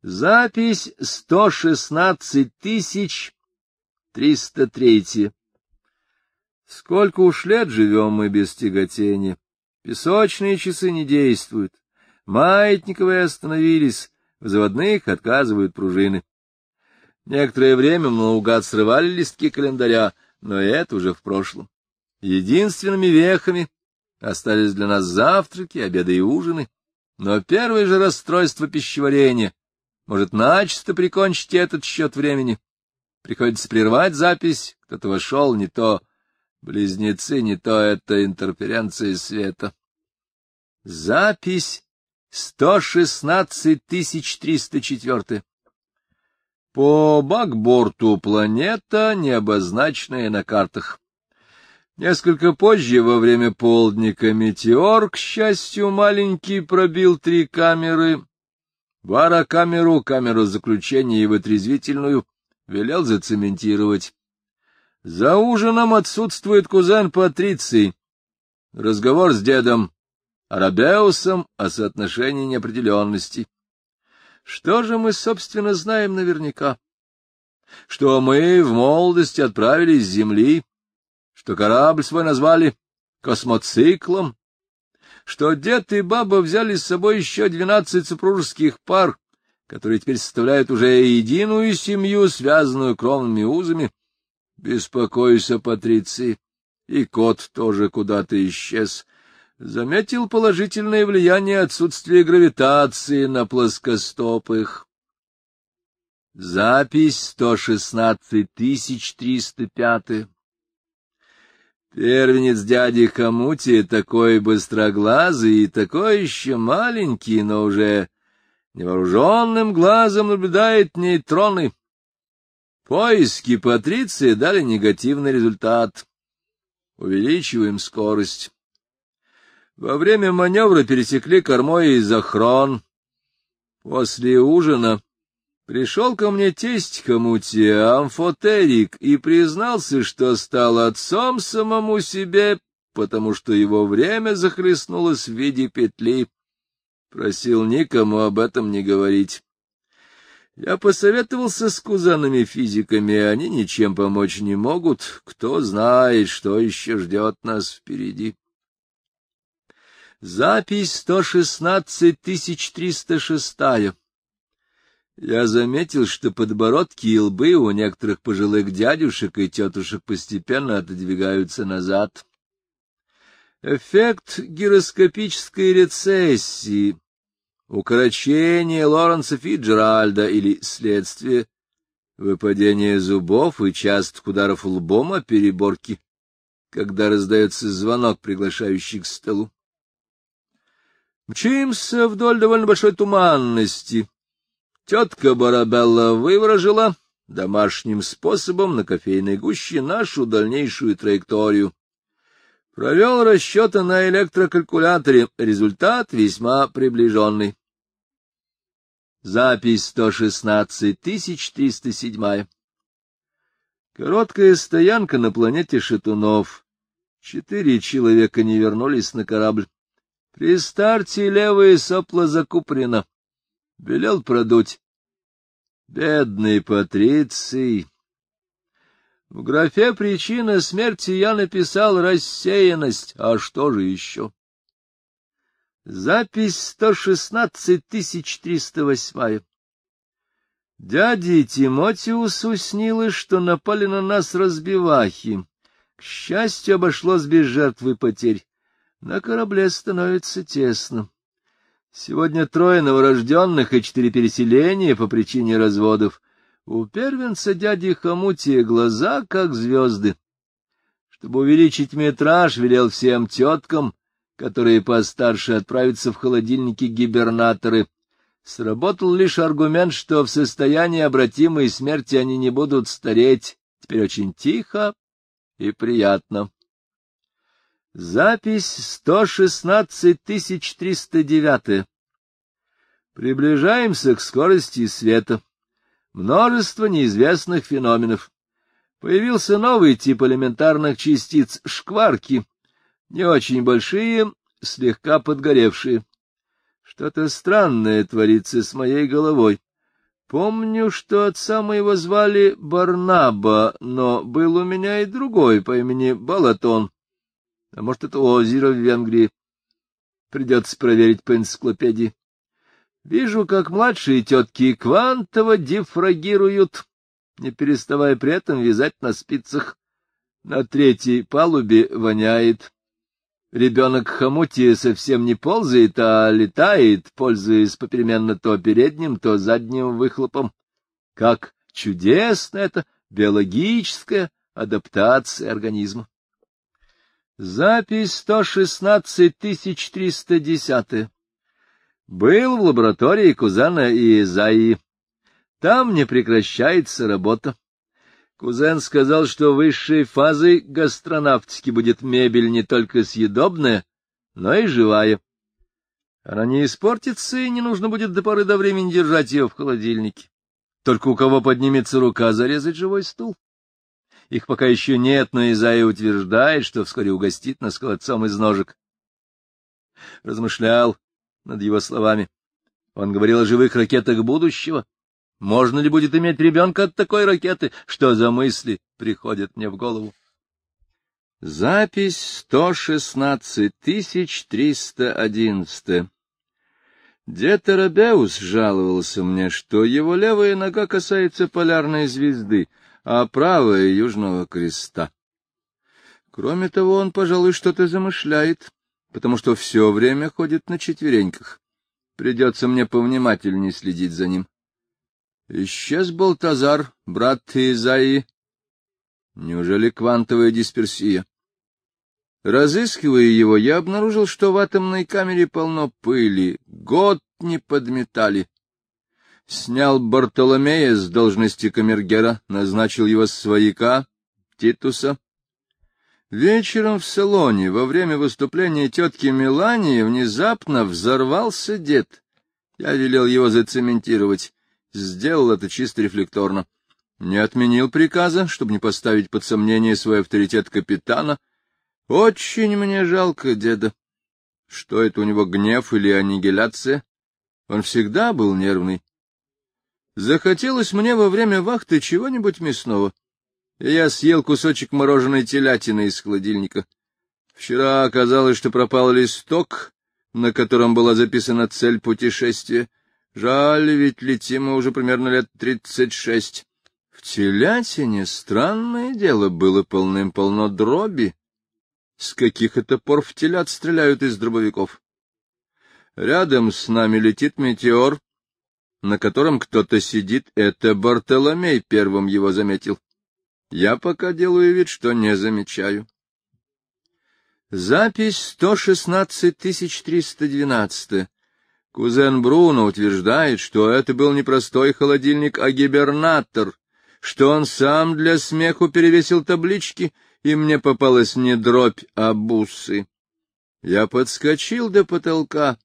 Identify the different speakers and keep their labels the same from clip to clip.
Speaker 1: Запись сто шестнадцать тысяч триста третья. Сколько уж лет живем мы без тяготения. Песочные часы не действуют. Маятниковые остановились, в заводных отказывают пружины. Некоторое время мы наугад срывали листки календаря, но это уже в прошлом. Единственными вехами остались для нас завтраки, обеды и ужины. Но первое же расстройство пищеварения может начисто прикончить этот счет времени. Приходится прервать запись, кто-то вошел, не то близнецы, не то это интерференция света. Запись 116304. По бакборту планета, не обозначенная на картах. Несколько позже, во время полдника, метеор, к счастью, маленький, пробил три камеры Варокамеру, камеру заключения и вытрезвительную велел зацементировать. За ужином отсутствует кузен Патриций. Разговор с дедом Арабеусом о соотношении неопределенности. Что же мы, собственно, знаем наверняка? Что мы в молодости отправились с Земли, что корабль свой назвали космоциклом, что дед и баба взяли с собой еще двенадцать супружеских пар, которые теперь составляют уже единую семью, связанную кровными узами. Беспокойся, Патриции, и кот тоже куда-то исчез. Заметил положительное влияние отсутствия гравитации на плоскостопых. Запись сто шестнадцать тысяч триста пятая. Первенец дяди Хамути такой быстроглазый и такой еще маленький, но уже невооруженным глазом наблюдает нейтроны. Поиски Патриции дали негативный результат. Увеличиваем скорость. Во время маневра пересекли кормой изохрон. После ужина Пришел ко мне тесть Камути, амфотерик, и признался, что стал отцом самому себе, потому что его время захлестнулось в виде петли. Просил никому об этом не говорить. Я посоветовался с кузанами-физиками, они ничем помочь не могут, кто знает, что еще ждет нас впереди. Запись 116 306. Я заметил, что подбородки и лбы у некоторых пожилых дядюшек и тетушек постепенно отодвигаются назад. Эффект гироскопической рецессии, укорочение Лоренса Фиджеральда или следствие выпадения зубов и частых ударов лбом о переборки, когда раздается звонок, приглашающий к столу. Мчимся вдоль довольно большой туманности, Тетка Барабелла выворожила домашним способом на кофейной гуще нашу дальнейшую траекторию. Провел расчеты на электрокалькуляторе. Результат весьма приближенный. Запись 116307. Короткая стоянка на планете Шатунов. Четыре человека не вернулись на корабль. При старте левое сопло закупорено велел продуть. Бедный Патриций! В графе «Причина смерти» я написал рассеянность, а что же еще? Запись 116308. Дяде Тимотиусу снилось, что напали на нас разбивахи. К счастью, обошлось без жертвы потерь. На корабле становится тесно. Сегодня трое новорожденных и четыре переселения по причине разводов. У первенца дяди Хамутия глаза, как звезды. Чтобы увеличить метраж, велел всем теткам, которые постарше отправиться в холодильники гибернаторы. Сработал лишь аргумент, что в состоянии обратимой смерти они не будут стареть. Теперь очень тихо и приятно. Запись 116309. Приближаемся к скорости света. Множество неизвестных феноменов. Появился новый тип элементарных частиц — шкварки. Не очень большие, слегка подгоревшие. Что-то странное творится с моей головой. Помню, что отца моего звали Барнаба, но был у меня и другой по имени Балатон. А может, это озеро в Венгрии. Придется проверить по энциклопедии. Вижу, как младшие тетки Квантова дифрагируют, не переставая при этом вязать на спицах. На третьей палубе воняет. Ребенок хомути совсем не ползает, а летает, пользуясь попеременно то передним, то задним выхлопом. Как чудесно это биологическая адаптация организма. Запись 116310. Был в лаборатории кузена Иезаи. Там не прекращается работа. Кузен сказал, что высшей фазой гастронавтики будет мебель не только съедобная, но и живая. Она не испортится, и не нужно будет до поры до времени держать ее в холодильнике. Только у кого поднимется рука зарезать живой стул. Их пока еще нет, но Изая утверждает, что вскоре угостит нас холодцом из ножек. Размышлял над его словами. Он говорил о живых ракетах будущего, можно ли будет иметь ребенка от такой ракеты? Что за мысли приходят мне в голову? Запись 116311. Дед Арабеус жаловался мне, что его левая нога касается полярной звезды, а правая — Южного Креста. Кроме того, он, пожалуй, что-то замышляет, потому что все время ходит на четвереньках. Придется мне повнимательнее следить за ним. Исчез Балтазар, брат Изаи. Неужели квантовая дисперсия? Разыскивая его, я обнаружил, что в атомной камере полно пыли. Год не подметали. Снял Бартоломея с должности камергера, назначил его свояка, Титуса. Вечером в салоне, во время выступления тетки Мелании, внезапно взорвался дед. Я велел его зацементировать сделал это чисто рефлекторно. Не отменил приказа, чтобы не поставить под сомнение свой авторитет капитана. Очень мне жалко деда. Что это у него, гнев или аннигиляция? Он всегда был нервный. Захотелось мне во время вахты чего-нибудь мясного, я съел кусочек мороженой телятины из холодильника. Вчера оказалось, что пропал листок, на котором была записана цель путешествия. Жаль, ведь летим мы уже примерно лет тридцать шесть. В телятине, странное дело, было полным-полно дроби. С каких это пор в телят стреляют из дробовиков? Рядом с нами летит метеор, на котором кто-то сидит. Это Бартоломей первым его заметил. Я пока делаю вид, что не замечаю. Запись 116312. Кузен Бруно утверждает, что это был не простой холодильник, а гибернатор, что он сам для смеху перевесил таблички, и мне попалась не дробь, а бусы. Я подскочил до потолка.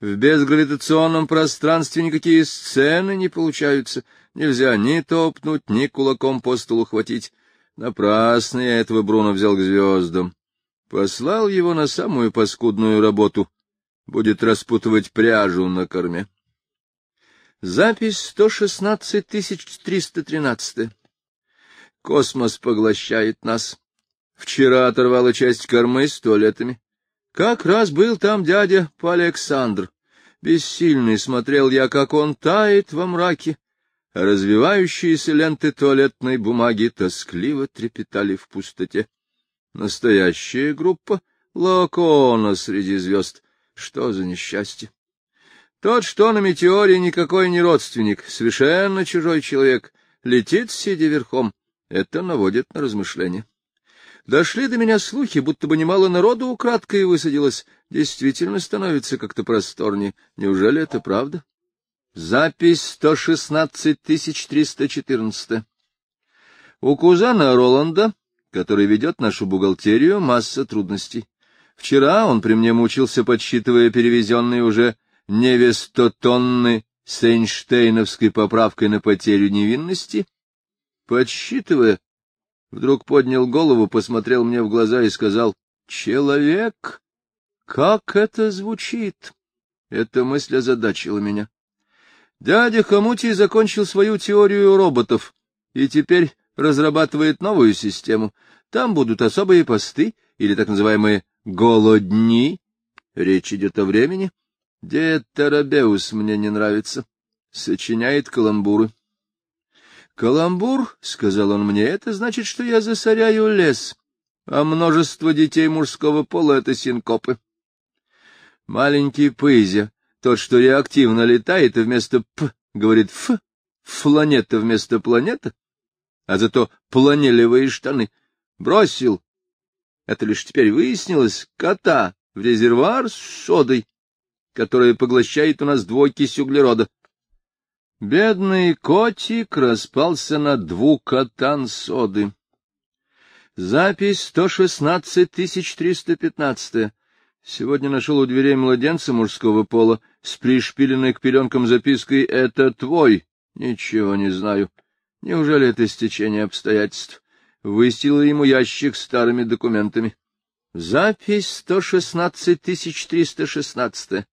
Speaker 1: В безгравитационном пространстве никакие сцены не получаются. Нельзя ни топнуть, ни кулаком по столу хватить. Напрасно я этого Бруно взял к звездам. Послал его на самую паскудную работу будет распутывать пряжу на корме. Запись 116313. Космос поглощает нас. Вчера оторвала часть кормы с туалетами. Как раз был там дядя Александр. Бессильный смотрел я, как он тает во мраке, развивающиеся ленты туалетной бумаги тоскливо трепетали в пустоте. Настоящая группа Лакона среди звезд. Что за несчастье? Тот, что на метеоре, никакой не родственник, совершенно чужой человек, летит, сидя верхом. Это наводит на размышления. Дошли до меня слухи, будто бы немало народу украдкой высадилось. Действительно становится как-то просторнее. Неужели это правда? Запись 116314. У кузана Роланда, который ведет нашу бухгалтерию, масса трудностей. Вчера он при мне мучился, подсчитывая перевезенные уже невестотонны с Эйнштейновской поправкой на потерю невинности. Подсчитывая, вдруг поднял голову, посмотрел мне в глаза и сказал, «Человек? Как это звучит?» Эта мысль озадачила меня. Дядя Хомутий закончил свою теорию роботов и теперь разрабатывает новую систему. Там будут особые посты или так называемые голодни. Речь идет о времени. Дед Тарабеус мне не нравится. Сочиняет каламбуры. Каламбур, — сказал он мне, — это значит, что я засоряю лес, а множество детей мужского пола — это синкопы. Маленький Пызя, тот, что реактивно летает и вместо «п» говорит «ф», фланета вместо планета, а зато планелевые штаны, бросил, это лишь теперь выяснилось, кота в резервуар с содой, которая поглощает у нас двойкись углерода. Бедный котик распался на двукатан соды. Запись 116315. Сегодня нашел у дверей младенца мужского пола с пришпиленной к пеленкам запиской «Это твой». Ничего не знаю. Неужели это стечение обстоятельств? Выстилил ему ящик старыми документами. Запись 116316.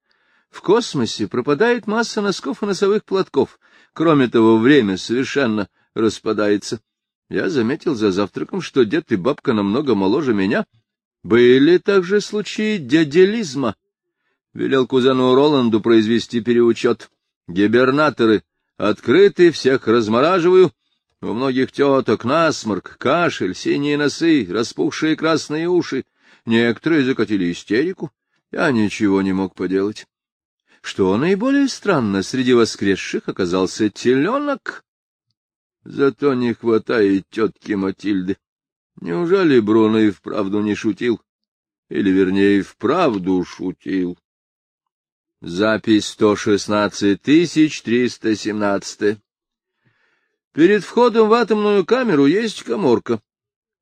Speaker 1: В космосе пропадает масса носков и носовых платков. Кроме того, время совершенно распадается. Я заметил за завтраком, что дед и бабка намного моложе меня. Были также случаи дяделизма. Велел кузену Роланду произвести переучет. Гибернаторы открыты, всех размораживаю. У многих теток насморк, кашель, синие носы, распухшие красные уши. Некоторые закатили истерику. Я ничего не мог поделать. Что наиболее странно, среди воскресших оказался теленок. Зато не хватает тетки Матильды. Неужели Бруно и вправду не шутил? Или, вернее, вправду шутил? Запись 116 317. Перед входом в атомную камеру есть коморка.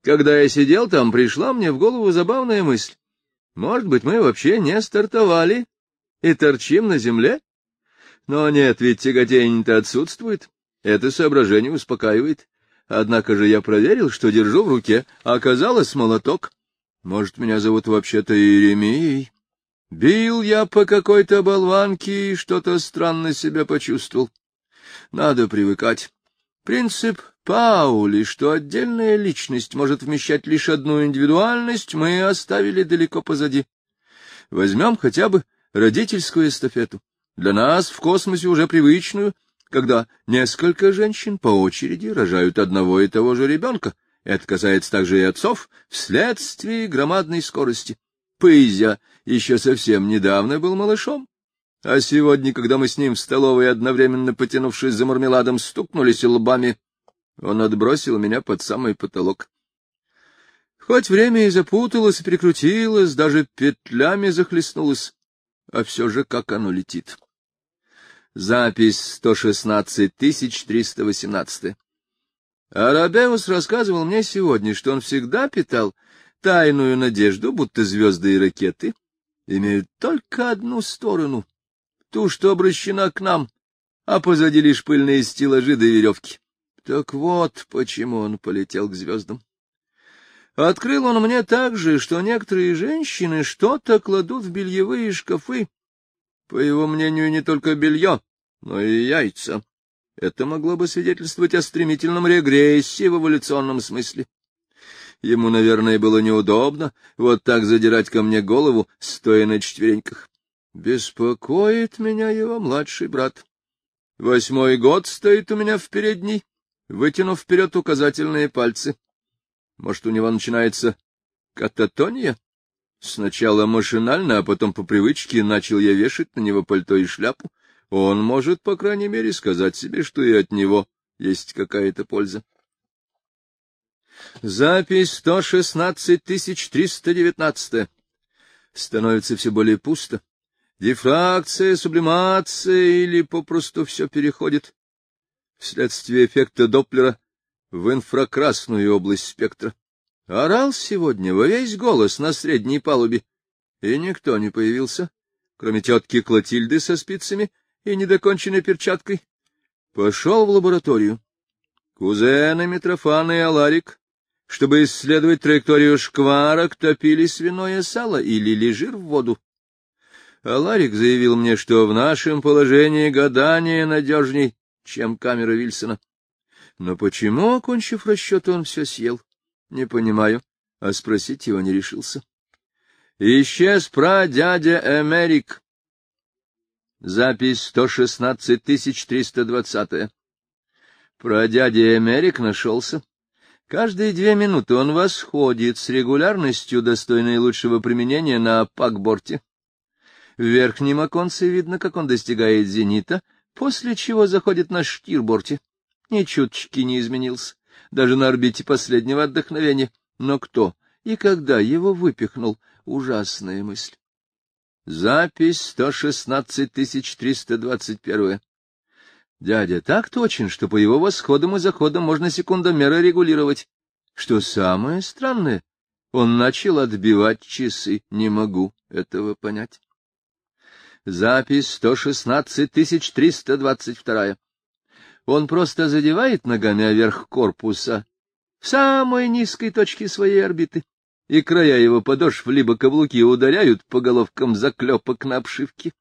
Speaker 1: Когда я сидел там, пришла мне в голову забавная мысль. Может быть, мы вообще не стартовали и торчим на земле? Но нет, ведь тяготение-то отсутствует. Это соображение успокаивает. Однако же я проверил, что держу в руке, а оказалось молоток. Может, меня зовут вообще-то Иеремией? Бил я по какой-то болванке и что-то странно себя почувствовал. Надо привыкать. Принцип Паули, что отдельная личность может вмещать лишь одну индивидуальность, мы оставили далеко позади. Возьмем хотя бы родительскую эстафету, для нас в космосе уже привычную, когда несколько женщин по очереди рожают одного и того же ребенка. Это касается также и отцов, вследствие громадной скорости. Пызя еще совсем недавно был малышом, а сегодня, когда мы с ним в столовой, одновременно потянувшись за мармеладом, стукнулись лбами, он отбросил меня под самый потолок. Хоть время и запуталось, и прикрутилось, даже петлями захлестнулось, а все же как оно летит. Запись 116318. Арабеус рассказывал мне сегодня, что он всегда питал тайную надежду, будто звезды и ракеты имеют только одну сторону, ту, что обращена к нам, а позади лишь пыльные стеллажи да веревки. Так вот, почему он полетел к звездам. Открыл он мне также, что некоторые женщины что-то кладут в бельевые шкафы, по его мнению, не только белье, но и яйца. Это могло бы свидетельствовать о стремительном регрессе в эволюционном смысле. Ему, наверное, было неудобно вот так задирать ко мне голову, стоя на четвереньках. Беспокоит меня его младший брат. Восьмой год стоит у меня в передней, вытянув вперед указательные пальцы. Может, у него начинается кататония? Сначала машинально, а потом по привычке начал я вешать на него пальто и шляпу. Он может, по крайней мере, сказать себе, что и от него есть какая-то польза. Запись 116319. Становится все более пусто. Дифракция, сублимация или попросту все переходит вследствие эффекта Доплера в инфракрасную область спектра. Орал сегодня во весь голос на средней палубе, и никто не появился, кроме тетки Клотильды со спицами и недоконченной перчаткой. Пошел в лабораторию. Кузены Митрофан и Аларик, чтобы исследовать траекторию шкварок, топили свиное сало и лили жир в воду. А Ларик заявил мне, что в нашем положении гадание надежней, чем камера Вильсона. Но почему, окончив расчет, он все съел? Не понимаю, а спросить его не решился. Исчез про дядя Эмерик. Запись 116320. Про дядя Эмерик нашелся. Каждые две минуты он восходит с регулярностью, достойной лучшего применения на пакборте. В верхнем оконце видно, как он достигает зенита, после чего заходит на штирборте. Ни чуточки не изменился, даже на орбите последнего отдохновения. Но кто и когда его выпихнул — ужасная мысль. Запись 116321. Дядя так точен, что по его восходам и заходам можно секундомеры регулировать. Что самое странное, он начал отбивать часы, не могу этого понять. Запись 116322. Он просто задевает ногами оверх корпуса в самой низкой точке своей орбиты и края его подошв либо каблуки ударяют по головкам заклепок на обшивке.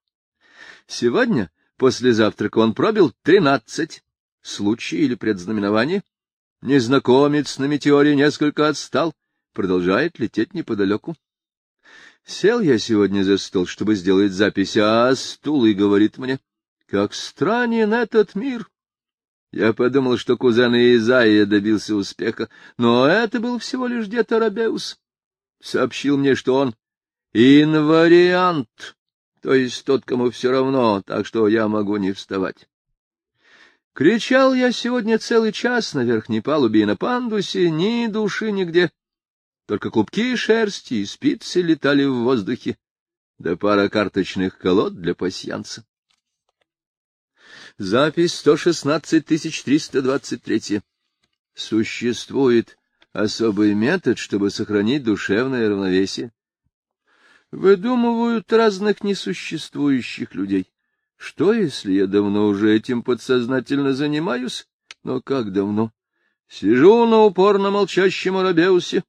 Speaker 1: Сегодня, после завтрака, он пробил тринадцать. Случай или предзнаменование? Незнакомец на метеоре несколько отстал, продолжает лететь неподалеку. Сел я сегодня за стол, чтобы сделать запись, а стул и говорит мне, как странен этот мир. Я подумал, что кузен Изаия добился успеха, но это был всего лишь где-то Робеус сообщил мне, что он инвариант, то есть тот, кому все равно, так что я могу не вставать. Кричал я сегодня целый час на верхней палубе и на пандусе, ни души нигде. Только клубки шерсти и спицы летали в воздухе, да пара карточных колод для пасьянца. Запись 116323. Существует особый метод, чтобы сохранить душевное равновесие. Выдумывают разных несуществующих людей. Что, если я давно уже этим подсознательно занимаюсь? Но как давно? Сижу на упорно молчащем арабеусе,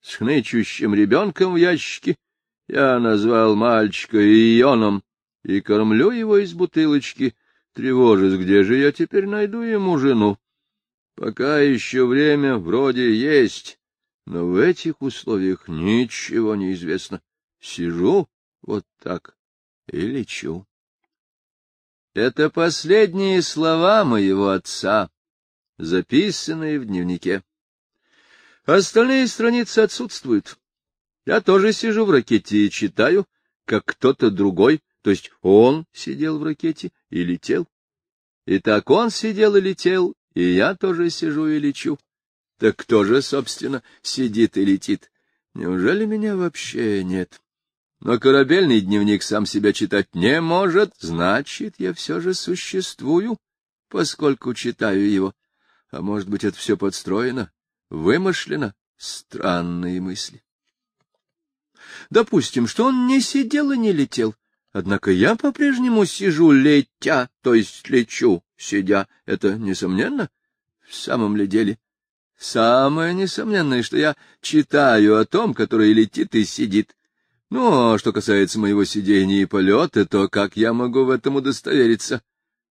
Speaker 1: с хнычущим ребенком в ящике. Я назвал мальчика Ионом и кормлю его из бутылочки, тревожась, где же я теперь найду ему жену. Пока еще время вроде есть, но в этих условиях ничего не известно. Сижу вот так и лечу. Это последние слова моего отца, записанные в дневнике. Остальные страницы отсутствуют. Я тоже сижу в ракете и читаю, как кто-то другой, то есть он сидел в ракете и летел. И так он сидел и летел, и я тоже сижу и лечу. Так кто же, собственно, сидит и летит? Неужели меня вообще нет? Но корабельный дневник сам себя читать не может, значит, я все же существую, поскольку читаю его. А может быть, это все подстроено, вымышлено? Странные мысли. Допустим, что он не сидел и не летел. Однако я по-прежнему сижу летя, то есть лечу, сидя. Это несомненно? В самом ли деле? Самое несомненное, что я читаю о том, который летит и сидит. Ну, а что касается моего сидения и полета, то как я могу в этом удостовериться?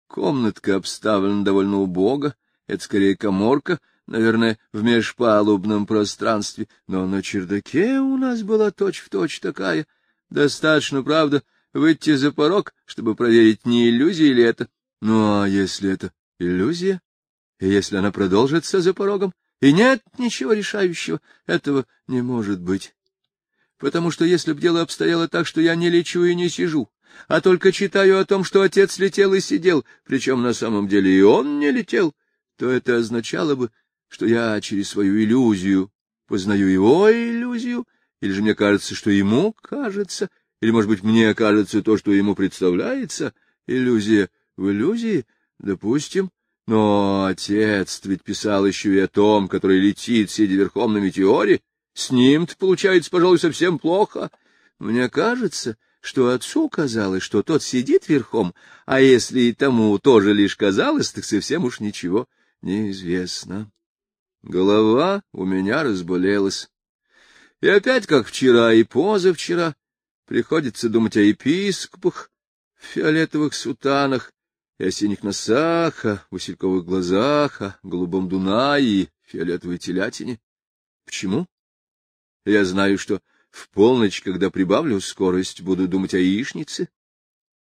Speaker 1: Комнатка обставлена довольно убого, это скорее коморка, наверное, в межпалубном пространстве, но на чердаке у нас была точь-в-точь точь такая. Достаточно, правда, выйти за порог, чтобы проверить, не иллюзия ли это. Ну, а если это иллюзия? И если она продолжится за порогом? И нет ничего решающего, этого не может быть. Потому что если б дело обстояло так, что я не лечу и не сижу, а только читаю о том, что отец летел и сидел, причем на самом деле и он не летел, то это означало бы, что я через свою иллюзию познаю его иллюзию, или же мне кажется, что ему кажется, или, может быть, мне кажется то, что ему представляется? Иллюзия в иллюзии? Допустим. Но отец ведь писал еще и о том, который летит, сидя верхом на метеоре. С ним-то получается, пожалуй, совсем плохо. Мне кажется, что отцу казалось, что тот сидит верхом, а если и тому тоже лишь казалось, так совсем уж ничего неизвестно. Голова у меня разболелась. И опять, как вчера и позавчера, приходится думать о епископах, в фиолетовых сутанах и о синих носах, о васильковых глазах, о голубом Дунае и фиолетовой телятине. Почему? Я знаю, что в полночь, когда прибавлю скорость, буду думать о яичнице,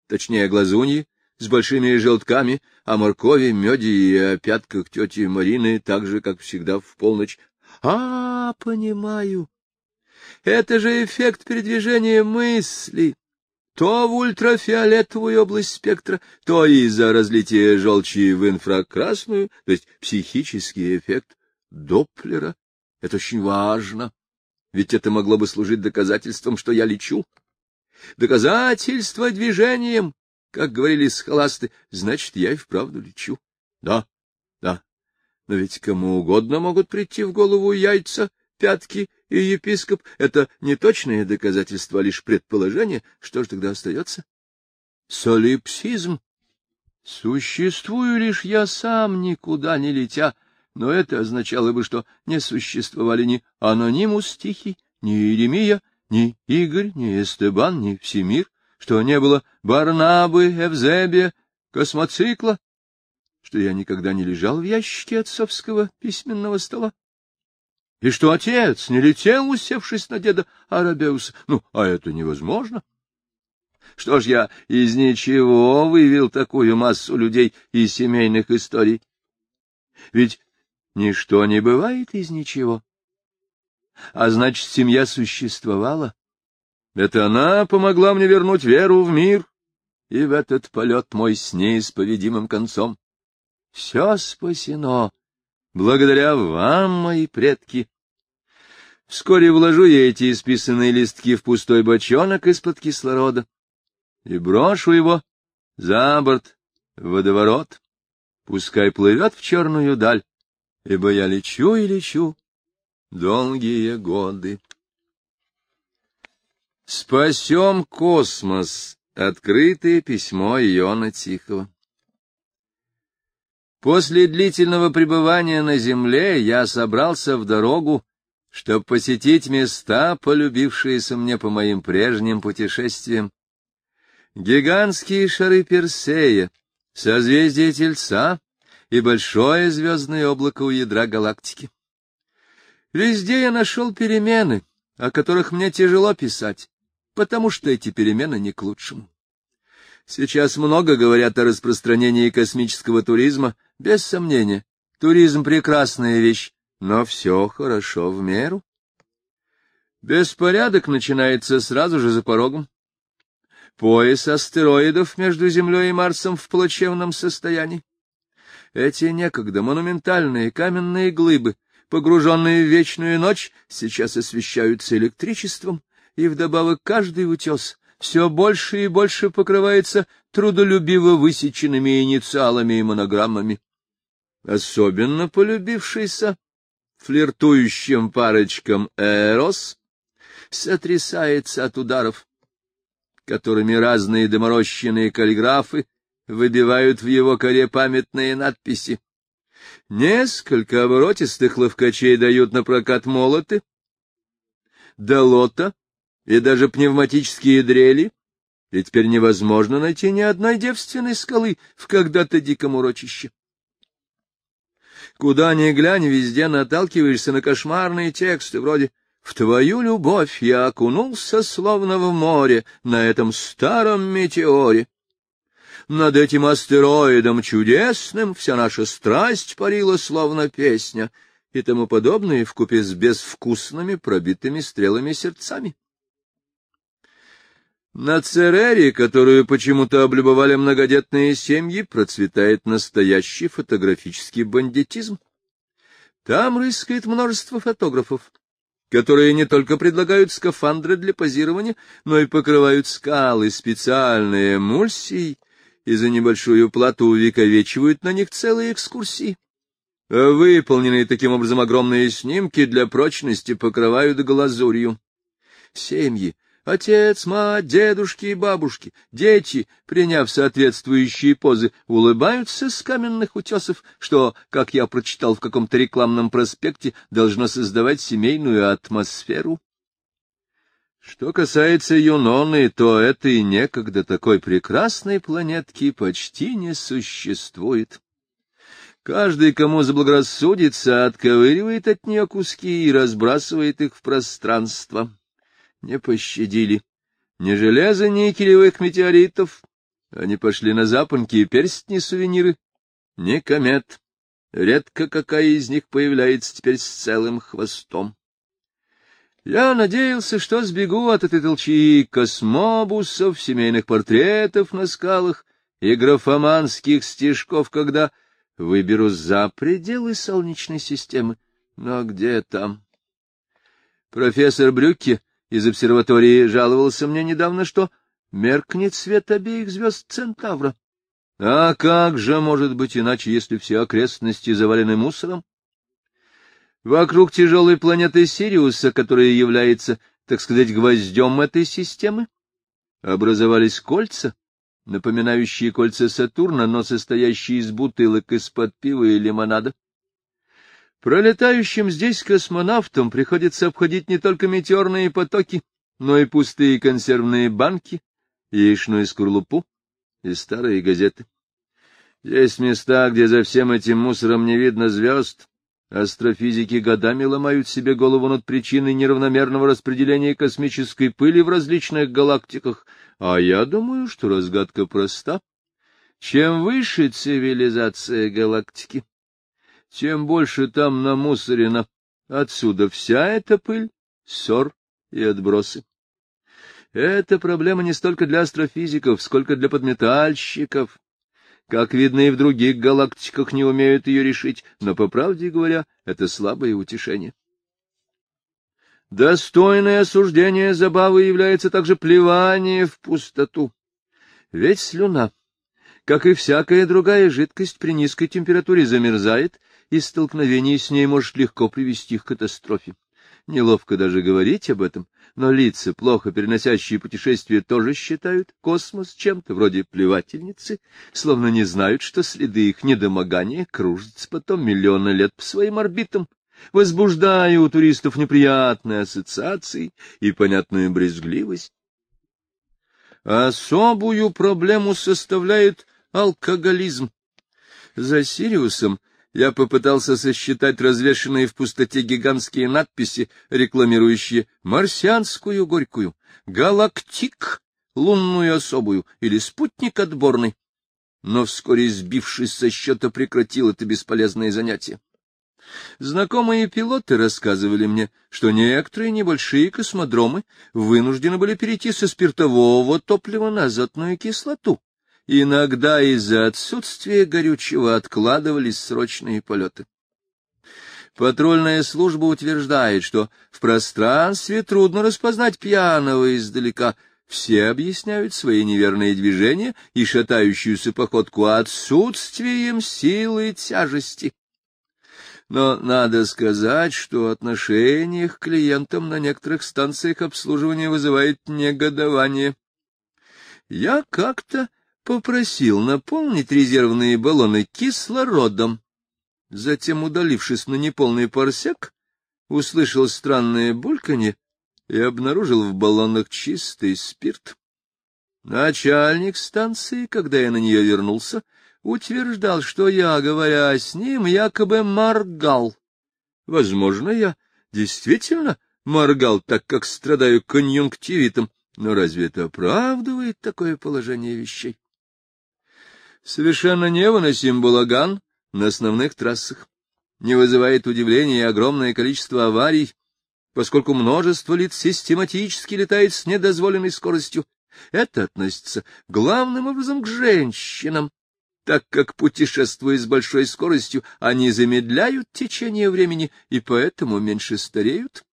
Speaker 1: точнее, о глазунье с большими желтками, о моркови, меде и о пятках тети Марины, так же, как всегда в полночь. А, понимаю. Это же эффект передвижения мысли. То в ультрафиолетовую область спектра, то из-за разлития желчи в инфракрасную, то есть психический эффект Доплера. Это очень важно, ведь это могло бы служить доказательством, что я лечу. Доказательство движением, как говорили схоласты, значит, я и вправду лечу. Да, да, но ведь кому угодно могут прийти в голову яйца, пятки и епископ. Это не точное доказательство, а лишь предположение. Что же тогда остается? Солипсизм. Существую лишь я сам, никуда не летя, но это означало бы, что не существовали ни анонимус Тихий, ни Иеремия, ни Игорь, ни Эстебан, ни Всемир, что не было Барнабы, Эвзебия, космоцикла, что я никогда не лежал в ящике отцовского письменного стола, и что отец не летел, усевшись на деда Арабеуса. Ну, а это невозможно. Что ж я из ничего вывел такую массу людей и семейных историй? Ведь Ничто не бывает из ничего. А значит, семья существовала. Это она помогла мне вернуть веру в мир, и в этот полет мой с неисповедимым концом. Все спасено, благодаря вам, мои предки. Вскоре вложу я эти исписанные листки в пустой бочонок из-под кислорода и брошу его за борт в водоворот. Пускай плывет в черную даль, ибо я лечу и лечу долгие годы. Спасем космос. Открытое письмо Иона Тихого. После длительного пребывания на Земле я собрался в дорогу, чтобы посетить места, полюбившиеся мне по моим прежним путешествиям. Гигантские шары Персея, созвездие Тельца, и большое звездное облако у ядра галактики. Везде я нашел перемены, о которых мне тяжело писать, потому что эти перемены не к лучшему. Сейчас много говорят о распространении космического туризма, без сомнения. Туризм — прекрасная вещь, но все хорошо в меру. Беспорядок начинается сразу же за порогом. Пояс астероидов между Землей и Марсом в плачевном состоянии. Эти некогда монументальные каменные глыбы, погруженные в вечную ночь, сейчас освещаются электричеством, и вдобавок каждый утес все больше и больше покрывается трудолюбиво высеченными инициалами и монограммами. Особенно полюбившийся флиртующим парочкам Эрос сотрясается от ударов, которыми разные доморощенные каллиграфы выбивают в его коре памятные надписи. Несколько оборотистых ловкачей дают на прокат молоты, долота и даже пневматические дрели, и теперь невозможно найти ни одной девственной скалы в когда-то диком урочище. Куда ни глянь, везде наталкиваешься на кошмарные тексты, вроде «В твою любовь я окунулся, словно в море, на этом старом метеоре». Над этим астероидом чудесным вся наша страсть парила, словно песня, и тому подобное вкупе с безвкусными пробитыми стрелами сердцами. На Церере, которую почему-то облюбовали многодетные семьи, процветает настоящий фотографический бандитизм. Там рыскает множество фотографов, которые не только предлагают скафандры для позирования, но и покрывают скалы специальной эмульсией, и за небольшую плату увековечивают на них целые экскурсии. Выполненные таким образом огромные снимки для прочности покрывают глазурью. Семьи, отец, мать, дедушки и бабушки, дети, приняв соответствующие позы, улыбаются с каменных утесов, что, как я прочитал в каком-то рекламном проспекте, должно создавать семейную атмосферу. Что касается Юноны, то этой некогда такой прекрасной планетки почти не существует. Каждый, кому заблагорассудится, отковыривает от нее куски и разбрасывает их в пространство. Не пощадили ни железа, ни никелевых метеоритов. Они пошли на запонки и перстни-сувениры, ни комет. Редко какая из них появляется теперь с целым хвостом. Я надеялся, что сбегу от этой толчии космобусов, семейных портретов на скалах и графоманских стишков, когда выберусь за пределы Солнечной системы. Но где там? Профессор Брюкке из обсерватории жаловался мне недавно, что меркнет свет обеих звезд Центавра. А как же может быть иначе, если все окрестности завалены мусором? Вокруг тяжелой планеты Сириуса, которая является, так сказать, гвоздем этой системы, образовались кольца, напоминающие кольца Сатурна, но состоящие из бутылок из-под пива и лимонада. Пролетающим здесь космонавтам приходится обходить не только метеорные потоки, но и пустые консервные банки, яичную скорлупу и старые газеты. Есть места, где за всем этим мусором не видно звезд, Астрофизики годами ломают себе голову над причиной неравномерного распределения космической пыли в различных галактиках, а я думаю, что разгадка проста. Чем выше цивилизация галактики, тем больше там намусорено. Отсюда вся эта пыль, ссор и отбросы. Это проблема не столько для астрофизиков, сколько для подметальщиков, как видно, и в других галактиках не умеют ее решить, но, по правде говоря, это слабое утешение. Достойное осуждение забавы является также плевание в пустоту. Ведь слюна, как и всякая другая жидкость при низкой температуре, замерзает, и столкновение с ней может легко привести к катастрофе. Неловко даже говорить об этом, но лица, плохо переносящие путешествия, тоже считают космос чем-то вроде плевательницы, словно не знают, что следы их недомогания кружатся потом миллионы лет по своим орбитам, возбуждая у туристов неприятные ассоциации и понятную брезгливость. Особую проблему составляет алкоголизм. За Сириусом я попытался сосчитать развешенные в пустоте гигантские надписи, рекламирующие марсианскую горькую, галактик, лунную особую или спутник отборный. Но вскоре, сбившись со счета, прекратил это бесполезное занятие. Знакомые пилоты рассказывали мне, что некоторые небольшие космодромы вынуждены были перейти со спиртового топлива на азотную кислоту, Иногда из-за отсутствия горючего откладывались срочные полеты. Патрульная служба утверждает, что в пространстве трудно распознать пьяного издалека. Все объясняют свои неверные движения и шатающуюся походку отсутствием силы тяжести. Но надо сказать, что отношение к клиентам на некоторых станциях обслуживания вызывает негодование. Я как-то попросил наполнить резервные баллоны кислородом. Затем, удалившись на неполный парсек, услышал странное бульканье и обнаружил в баллонах чистый спирт. Начальник станции, когда я на нее вернулся, утверждал, что я, говоря с ним, якобы моргал. Возможно, я действительно моргал, так как страдаю конъюнктивитом, но разве это оправдывает такое положение вещей? Совершенно невыносим балаган на основных трассах. Не вызывает удивления огромное количество аварий, поскольку множество лиц систематически летает с недозволенной скоростью. Это относится главным образом к женщинам, так как, путешествуя с большой скоростью, они замедляют течение времени и поэтому меньше стареют.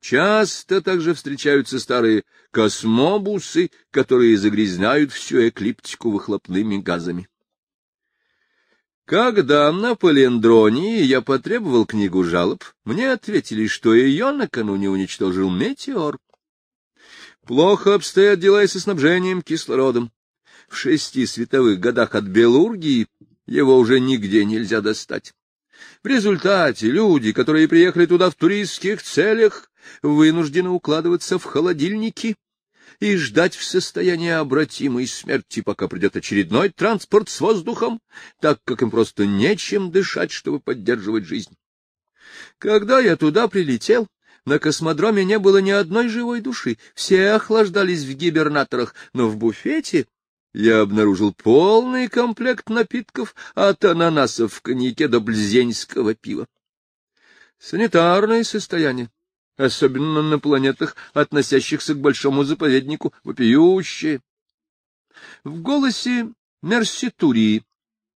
Speaker 1: Часто также встречаются старые космобусы, которые загрязняют всю эклиптику выхлопными газами. Когда на Полендронии я потребовал книгу жалоб, мне ответили, что ее накануне уничтожил метеор. Плохо обстоят дела и со снабжением кислородом. В шести световых годах от Белургии его уже нигде нельзя достать. В результате люди, которые приехали туда в туристских целях, вынуждены укладываться в холодильники и ждать в состоянии обратимой смерти, пока придет очередной транспорт с воздухом, так как им просто нечем дышать, чтобы поддерживать жизнь. Когда я туда прилетел, на космодроме не было ни одной живой души, все охлаждались в гибернаторах, но в буфете я обнаружил полный комплект напитков от ананасов в коньяке до блзеньского пива. Санитарное состояние, особенно на планетах, относящихся к большому заповеднику, вопиющее. В голосе Мерситурии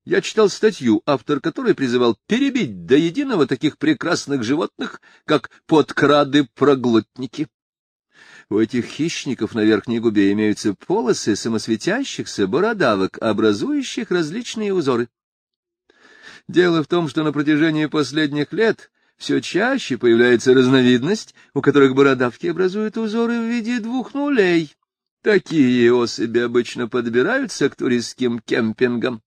Speaker 1: я читал статью, автор которой призывал перебить до единого таких прекрасных животных, как подкрады-проглотники. У этих хищников на верхней губе имеются полосы самосветящихся бородавок, образующих различные узоры. Дело в том, что на протяжении последних лет все чаще появляется разновидность, у которых бородавки образуют узоры в виде двух нулей. Такие особи обычно подбираются к туристским кемпингам,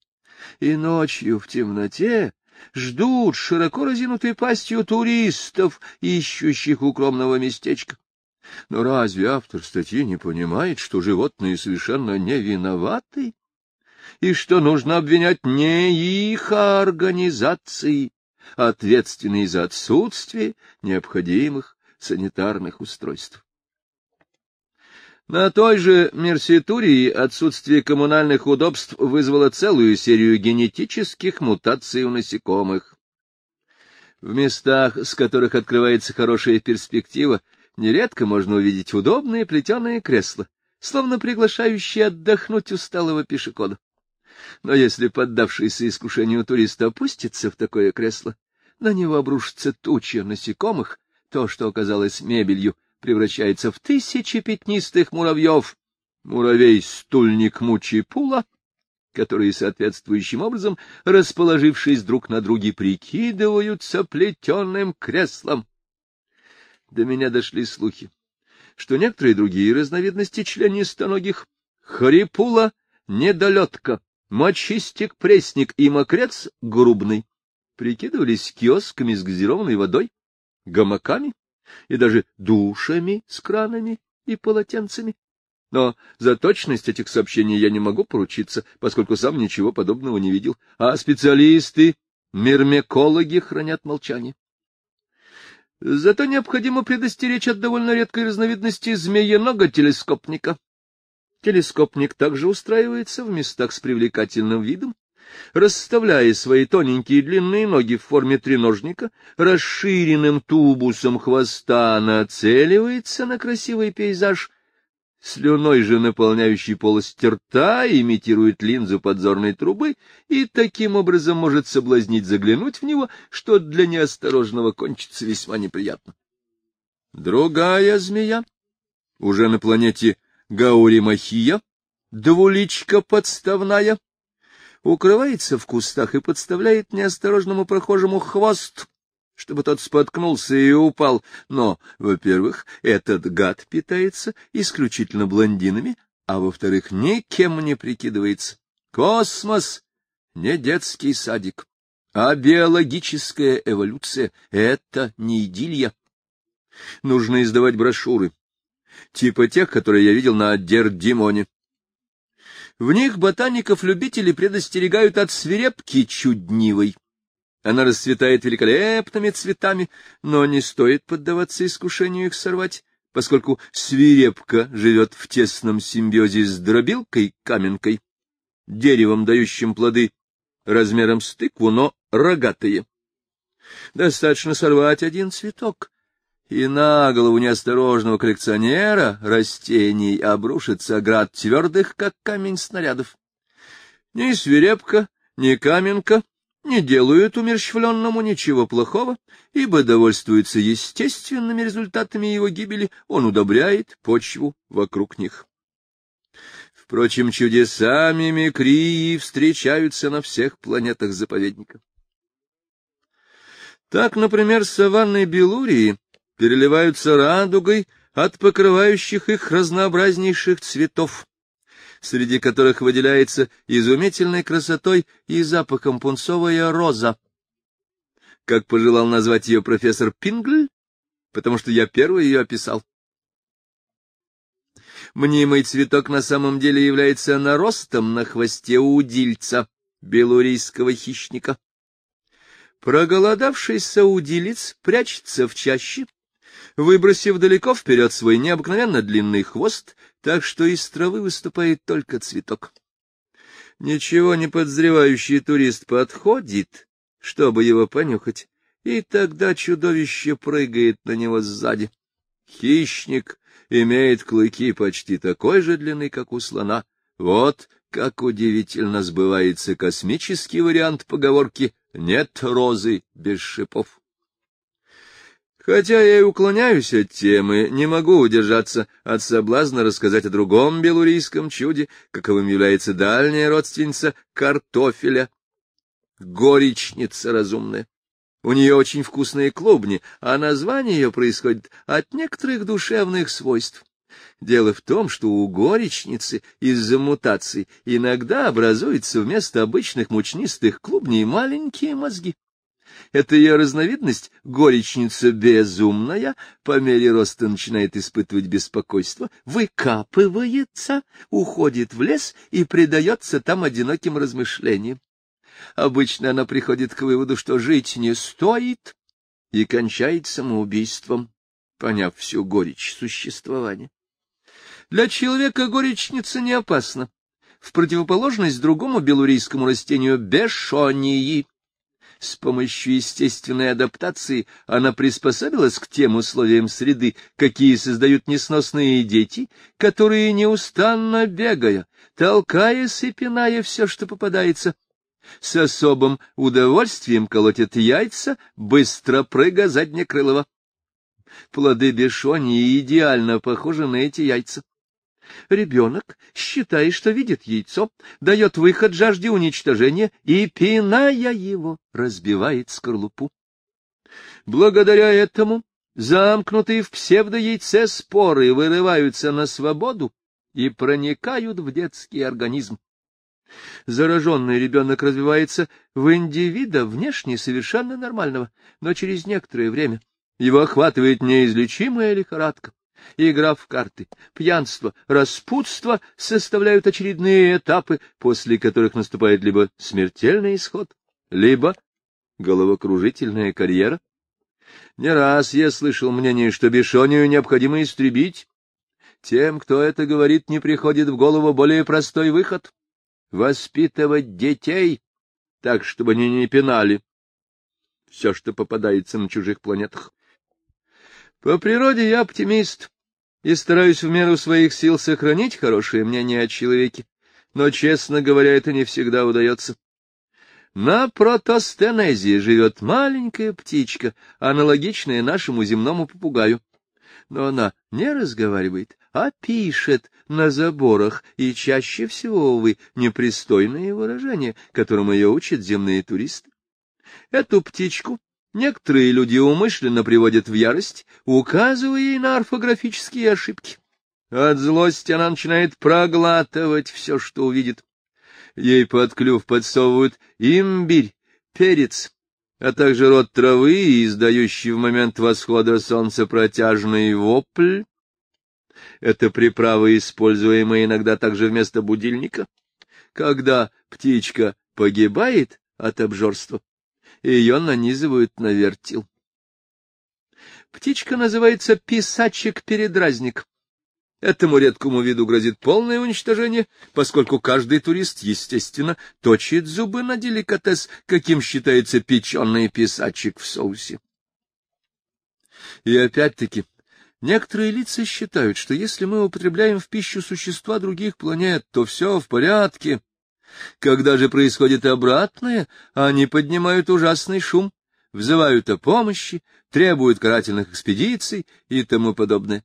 Speaker 1: и ночью в темноте ждут широко разинутой пастью туристов, ищущих укромного местечка. Но разве автор статьи не понимает, что животные совершенно не виноваты? И что нужно обвинять не их организации, ответственные за отсутствие необходимых санитарных устройств? На той же Мерситурии отсутствие коммунальных удобств вызвало целую серию генетических мутаций у насекомых. В местах, с которых открывается хорошая перспектива, нередко можно увидеть удобные плетеные кресла, словно приглашающие отдохнуть усталого пешехода. Но если поддавшийся искушению турист опустится в такое кресло, на него обрушится туча насекомых, то, что оказалось мебелью, превращается в тысячи пятнистых муравьев, муравей-стульник мучи-пула, которые соответствующим образом, расположившись друг на друге, прикидываются плетеным креслом. До меня дошли слухи, что некоторые другие разновидности членистоногих — хрипула, недолетка, мочистик-пресник и мокрец грубный — прикидывались киосками с газированной водой, гамаками и даже душами с кранами и полотенцами. Но за точность этих сообщений я не могу поручиться, поскольку сам ничего подобного не видел, а специалисты, мирмекологи хранят молчание. Зато необходимо предостеречь от довольно редкой разновидности змеенога телескопника. Телескопник также устраивается в местах с привлекательным видом, расставляя свои тоненькие длинные ноги в форме треножника, расширенным тубусом хвоста нацеливается на красивый пейзаж слюной же наполняющий полость рта, имитирует линзу подзорной трубы и таким образом может соблазнить заглянуть в него, что для неосторожного кончится весьма неприятно. Другая змея, уже на планете Гауримахия, двуличка подставная, укрывается в кустах и подставляет неосторожному прохожему хвост, чтобы тот споткнулся и упал. Но, во-первых, этот гад питается исключительно блондинами, а во-вторых, никем не прикидывается. Космос — не детский садик, а биологическая эволюция — это не идиллия. Нужно издавать брошюры, типа тех, которые я видел на Дердимоне. В них ботаников-любителей предостерегают от свирепки чуднивой, она расцветает великолепными цветами, но не стоит поддаваться искушению их сорвать, поскольку свирепка живет в тесном симбиозе с дробилкой-каменкой, деревом, дающим плоды размером с тыкву, но рогатые. Достаточно сорвать один цветок, и на голову неосторожного коллекционера растений обрушится град твердых, как камень снарядов. Ни свирепка, ни каменка не делают умерщвленному ничего плохого, ибо довольствуется естественными результатами его гибели, он удобряет почву вокруг них. Впрочем, чудеса мимикрии встречаются на всех планетах заповедника. Так, например, саванны Белурии переливаются радугой от покрывающих их разнообразнейших цветов среди которых выделяется изумительной красотой и запахом пунцовая роза. Как пожелал назвать ее профессор Пингль, потому что я первый ее описал. Мнимый цветок на самом деле является наростом на хвосте удильца, белурийского хищника. Проголодавшийся удилец прячется в чаще, выбросив далеко вперед свой необыкновенно длинный хвост, так что из травы выступает только цветок. Ничего не подозревающий турист подходит, чтобы его понюхать, и тогда чудовище прыгает на него сзади. Хищник имеет клыки почти такой же длины, как у слона. Вот как удивительно сбывается космический вариант поговорки «нет розы без шипов». Хотя я и уклоняюсь от темы, не могу удержаться от соблазна рассказать о другом белурийском чуде, каковым является дальняя родственница картофеля, горечница разумная. У нее очень вкусные клубни, а название ее происходит от некоторых душевных свойств. Дело в том, что у горечницы из-за мутаций иногда образуются вместо обычных мучнистых клубней маленькие мозги. Эта ее разновидность, горечница безумная, по мере роста начинает испытывать беспокойство, выкапывается, уходит в лес и предается там одиноким размышлениям. Обычно она приходит к выводу, что жить не стоит, и кончает самоубийством, поняв всю горечь существования. Для человека горечница не опасна, в противоположность другому белурийскому растению бешонии. С помощью естественной адаптации она приспособилась к тем условиям среды, какие создают несносные дети, которые, неустанно бегая, толкаясь и пиная все, что попадается, с особым удовольствием колотят яйца, быстро прыга заднекрылого. Плоды бешонии идеально похожи на эти яйца. Ребенок, считая, что видит яйцо, дает выход жажде уничтожения и, пиная его, разбивает скорлупу. Благодаря этому замкнутые в псевдояйце споры вырываются на свободу и проникают в детский организм. Зараженный ребенок развивается в индивида внешне совершенно нормального, но через некоторое время его охватывает неизлечимая лихорадка. Игра в карты, пьянство, распутство составляют очередные этапы, после которых наступает либо смертельный исход, либо головокружительная карьера. Не раз я слышал мнение, что Бешонию необходимо истребить. Тем, кто это говорит, не приходит в голову более простой выход воспитывать детей так, чтобы они не пинали все, что попадается на чужих планетах. По природе я оптимист и стараюсь в меру своих сил сохранить хорошее мнение о человеке, но, честно говоря, это не всегда удается. На протостенезии живет маленькая птичка, аналогичная нашему земному попугаю. Но она не разговаривает, а пишет на заборах, и чаще всего, увы, непристойные выражения, которым ее учат земные туристы. Эту птичку некоторые люди умышленно приводят в ярость, указывая ей на орфографические ошибки. От злости она начинает проглатывать все, что увидит. Ей под клюв подсовывают имбирь, перец, а также рот травы, издающий в момент восхода солнца протяжный вопль, это приправа, используемая иногда также вместо будильника. Когда птичка погибает от обжорства, ее нанизывают на вертел. Птичка называется писачек-передразник. Этому редкому виду грозит полное уничтожение, поскольку каждый турист, естественно, точит зубы на деликатес, каким считается печеный писачек в соусе. И опять-таки, Некоторые лица считают, что если мы употребляем в пищу существа других планет, то все в порядке. Когда же происходит обратное, они поднимают ужасный шум, взывают о помощи, требуют карательных экспедиций и тому подобное.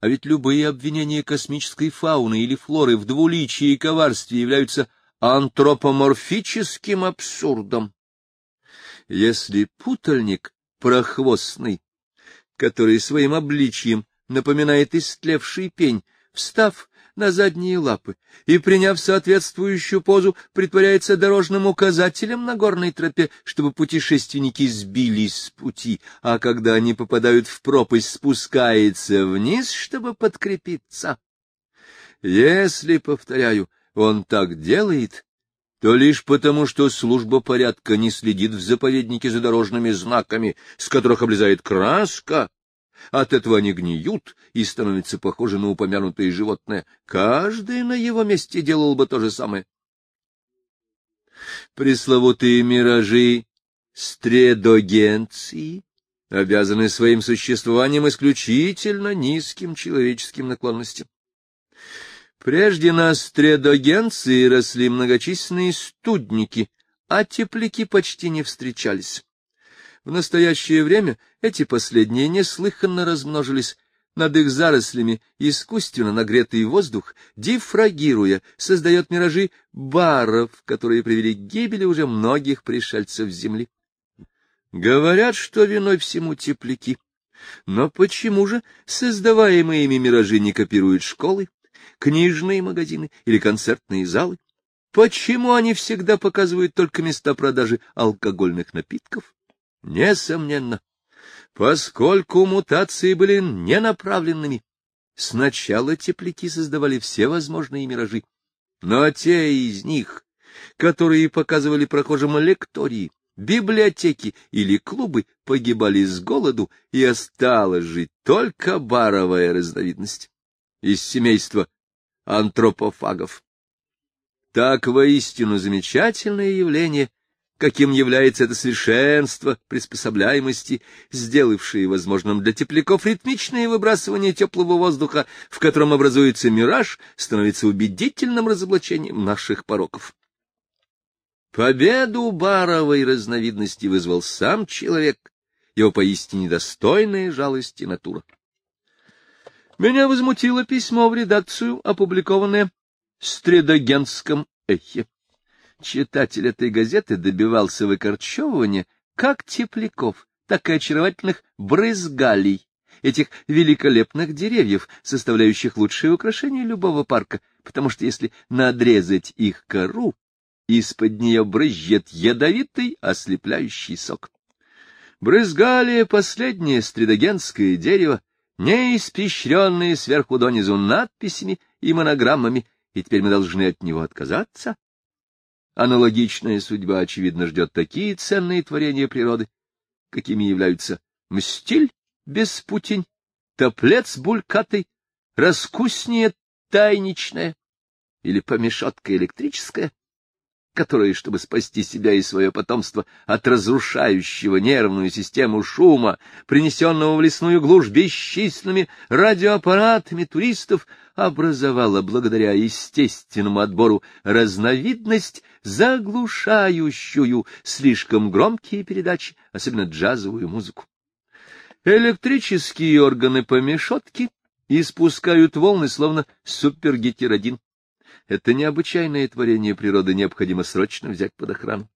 Speaker 1: А ведь любые обвинения космической фауны или флоры в двуличии и коварстве являются антропоморфическим абсурдом. Если путальник прохвостный который своим обличием напоминает истлевший пень, встав на задние лапы и, приняв соответствующую позу, притворяется дорожным указателем на горной тропе, чтобы путешественники сбились с пути, а когда они попадают в пропасть, спускается вниз, чтобы подкрепиться. Если, повторяю, он так делает, то лишь потому, что служба порядка не следит в заповеднике за дорожными знаками, с которых облезает краска, от этого они гниют и становятся похожи на упомянутые животные. Каждый на его месте делал бы то же самое. Пресловутые миражи стредогенции обязаны своим существованием исключительно низким человеческим наклонностям. Прежде на стредогенции росли многочисленные студники, а тепляки почти не встречались. В настоящее время эти последние неслыханно размножились, над их зарослями искусственно нагретый воздух, дифрагируя, создает миражи баров, которые привели к гибели уже многих пришельцев Земли. Говорят, что виной всему тепляки. Но почему же создаваемые ими миражи не копируют школы, книжные магазины или концертные залы? Почему они всегда показывают только места продажи алкогольных напитков? Несомненно, поскольку мутации были ненаправленными, сначала тепляки создавали все возможные миражи, но те из них, которые показывали прохожим лектории, библиотеки или клубы, погибали с голоду, и осталась жить только баровая разновидность из семейства антропофагов. Так воистину замечательное явление каким является это совершенство приспособляемости, сделавшее возможным для тепляков ритмичное выбрасывание теплого воздуха, в котором образуется мираж, становится убедительным разоблачением наших пороков. Победу баровой разновидности вызвал сам человек, его поистине достойная жалости натура. Меня возмутило письмо в редакцию, опубликованное в Стредогенском эхе. Читатель этой газеты добивался выкорчевывания как тепляков, так и очаровательных брызгалей, этих великолепных деревьев, составляющих лучшее украшение любого парка, потому что если надрезать их кору, из-под нее брызжет ядовитый ослепляющий сок. Брызгалия — последнее стридогенское дерево, не испещренное сверху донизу надписями и монограммами, и теперь мы должны от него отказаться. Аналогичная судьба, очевидно, ждет такие ценные творения природы, какими являются мстиль беспутень, топлец булькатый, раскуснее тайничная или помешотка электрическая, которые, чтобы спасти себя и свое потомство от разрушающего нервную систему шума, принесенного в лесную глушь бесчисленными радиоаппаратами туристов, образовала благодаря естественному отбору разновидность, заглушающую слишком громкие передачи, особенно джазовую музыку. Электрические органы помешотки испускают волны, словно супергетеродин. Это необычайное творение природы необходимо срочно взять под охрану.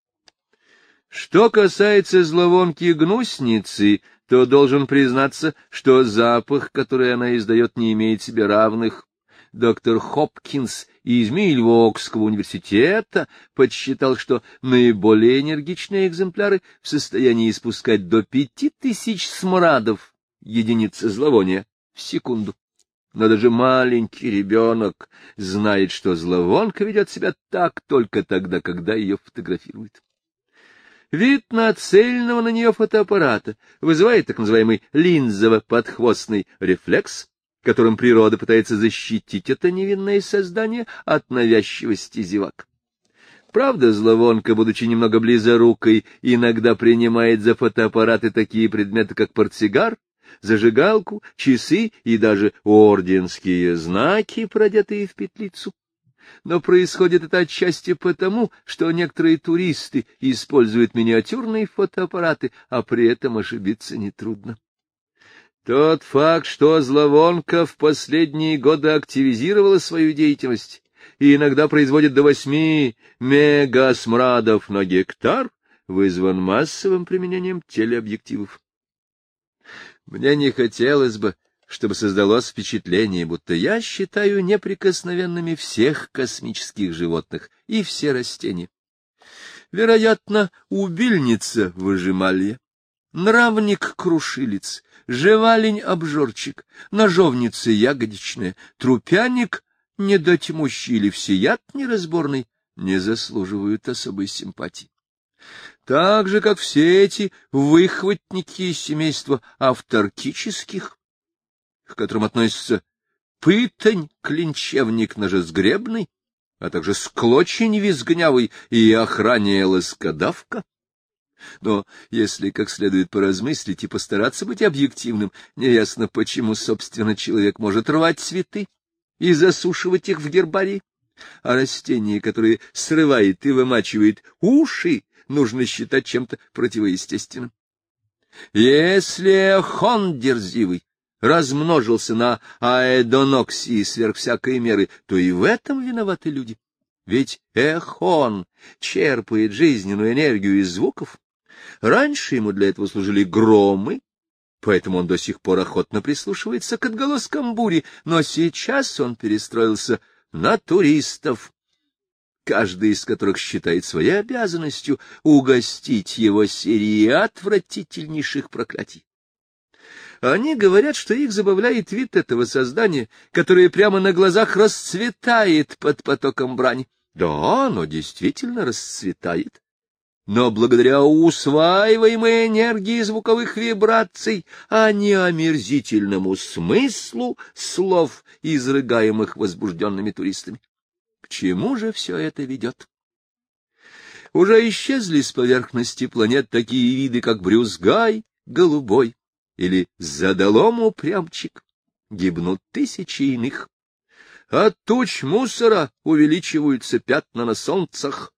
Speaker 1: Что касается зловонки гнусницы, то должен признаться, что запах, который она издает, не имеет себе равных. Доктор Хопкинс из Мильвокского университета подсчитал, что наиболее энергичные экземпляры в состоянии испускать до пяти тысяч смрадов единицы зловония в секунду. Но даже маленький ребенок знает, что зловонка ведет себя так только тогда, когда ее фотографируют. Вид нацеленного на нее фотоаппарата вызывает так называемый линзово-подхвостный рефлекс, которым природа пытается защитить это невинное создание от навязчивости зевак. Правда, зловонка, будучи немного близорукой, иногда принимает за фотоаппараты такие предметы, как портсигар, зажигалку, часы и даже орденские знаки, продетые в петлицу. Но происходит это отчасти потому, что некоторые туристы используют миниатюрные фотоаппараты, а при этом ошибиться нетрудно. Тот факт, что зловонка в последние годы активизировала свою деятельность и иногда производит до восьми мегасмрадов на гектар, вызван массовым применением телеобъективов. Мне не хотелось бы, чтобы создалось впечатление, будто я считаю неприкосновенными всех космических животных и все растения. Вероятно, убильница выжималья, нравник-крушилец, жевалень-обжорчик, ножовница ягодичная, трупяник недотьмущий или всеяд неразборный не заслуживают особой симпатии. Так же, как все эти выхватники семейства авторкических, к которым относятся пытань, клинчевник ножезгребный, а также склочень визгнявый и охране лоскодавка. Но если как следует поразмыслить и постараться быть объективным, неясно, почему, собственно, человек может рвать цветы и засушивать их в гербарии, а растения, которые срывает и вымачивает уши, нужно считать чем-то противоестественным. Если хон дерзивый размножился на аэдоноксии сверх всякой меры, то и в этом виноваты люди. Ведь эхон черпает жизненную энергию из звуков. Раньше ему для этого служили громы, поэтому он до сих пор охотно прислушивается к отголоскам бури, но сейчас он перестроился на туристов, каждый из которых считает своей обязанностью угостить его серией отвратительнейших проклятий. Они говорят, что их забавляет вид этого создания, которое прямо на глазах расцветает под потоком брани. Да, оно действительно расцветает. Но благодаря усваиваемой энергии звуковых вибраций, а не омерзительному смыслу слов, изрыгаемых возбужденными туристами. Чему же все это ведет? Уже исчезли с поверхности планет такие виды, как брюзгай, голубой, или задолом упрямчик, гибнут тысячи иных. От туч мусора увеличиваются пятна на солнцах.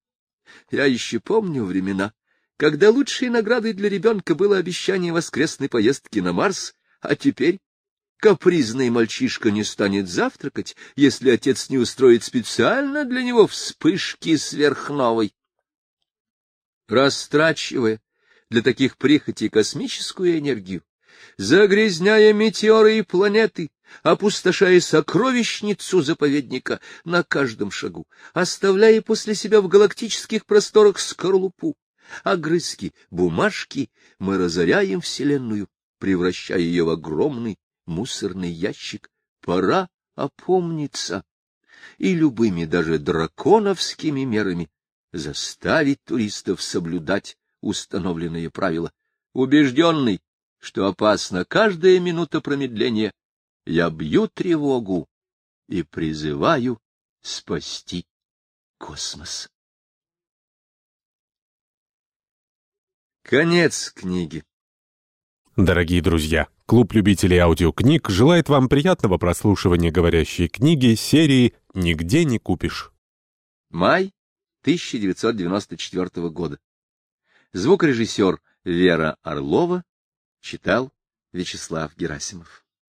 Speaker 1: Я еще помню времена, когда лучшей наградой для ребенка было обещание воскресной поездки на Марс, а теперь капризный мальчишка не станет завтракать, если отец не устроит специально для него вспышки сверхновой. Растрачивая для таких прихотей космическую энергию, загрязняя метеоры и планеты, опустошая сокровищницу заповедника на каждом шагу, оставляя после себя в галактических просторах скорлупу, огрызки, бумажки, мы разоряем Вселенную, превращая ее в огромный мусорный ящик. Пора опомниться и любыми даже драконовскими мерами заставить туристов соблюдать установленные правила. Убежденный, что опасна каждая минута промедления, я бью тревогу и призываю спасти космос. Конец книги.
Speaker 2: Дорогие друзья, клуб любителей аудиокниг желает вам приятного прослушивания говорящей книги серии «Нигде не купишь».
Speaker 1: Май 1994 года. Звукорежиссер Вера Орлова Читал Вячеслав Герасимов